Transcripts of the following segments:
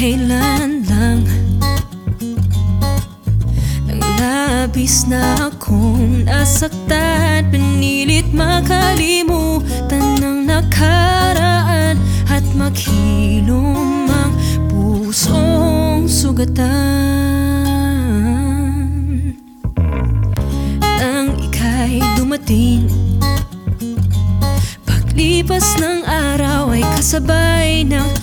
kailan lang Nang labis na akong nasaktan Pinilit makalimutan ng nakaraan At maghilom ang pusong sugatan. Nang ika'y dumating Paglipas ng araw ay kasabay ng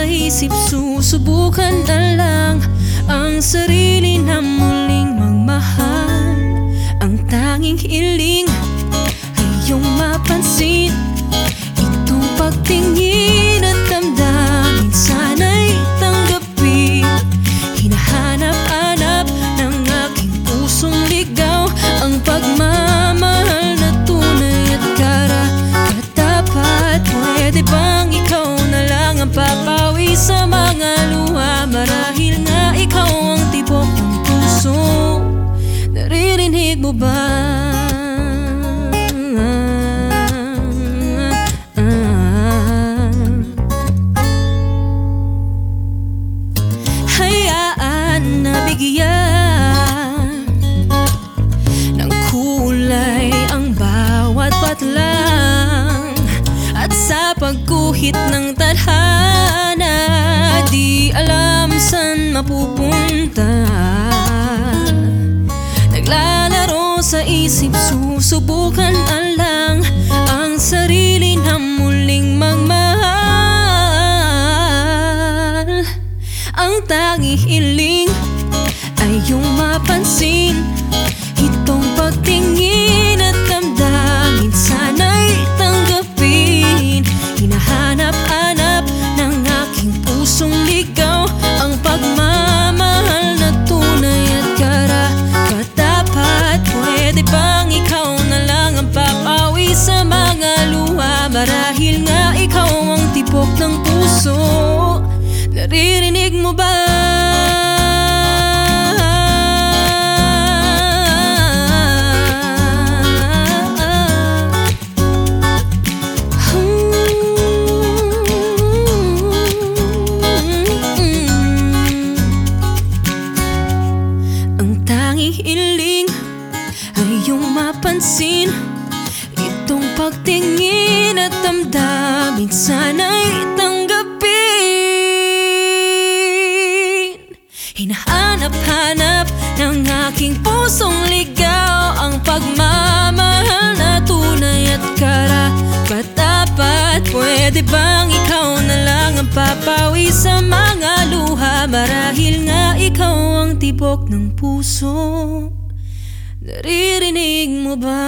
Naglalaro sa isip, susubukan na lang Ang sarili na muling magmahal. Ang tanging hiling ay iyong mapansin Itong pagtingin mo ba? Hayaan na bigyan ng kulay ang bawat patlang At sa pagkuhit ng tadhana Di alam saan mapupunta susubukan mo ba? Hiling ay yung mapansin Itong pagtingin at damdamin Sana'y tanggapin aking pusong ligaw Ang pagmamahal na tunay at karapat-dapat. Pwede bang ikaw na lang ang papawi sa mga luha? Marahil nga ikaw ang tibok ng puso. Naririnig mo ba?